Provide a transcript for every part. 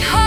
wish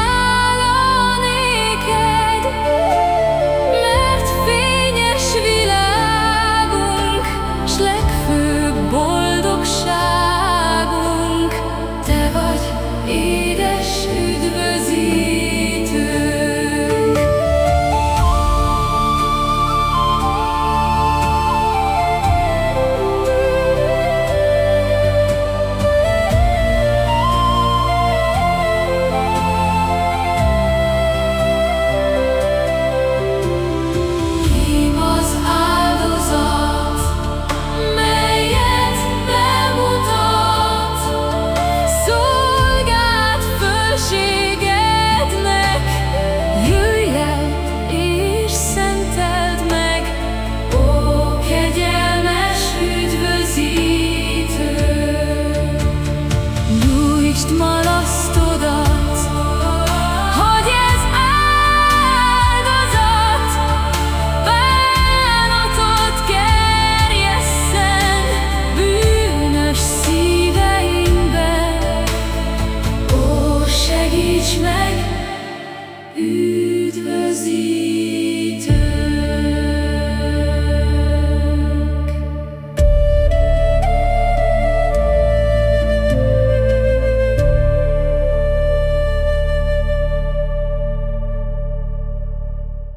és meg üdvözít.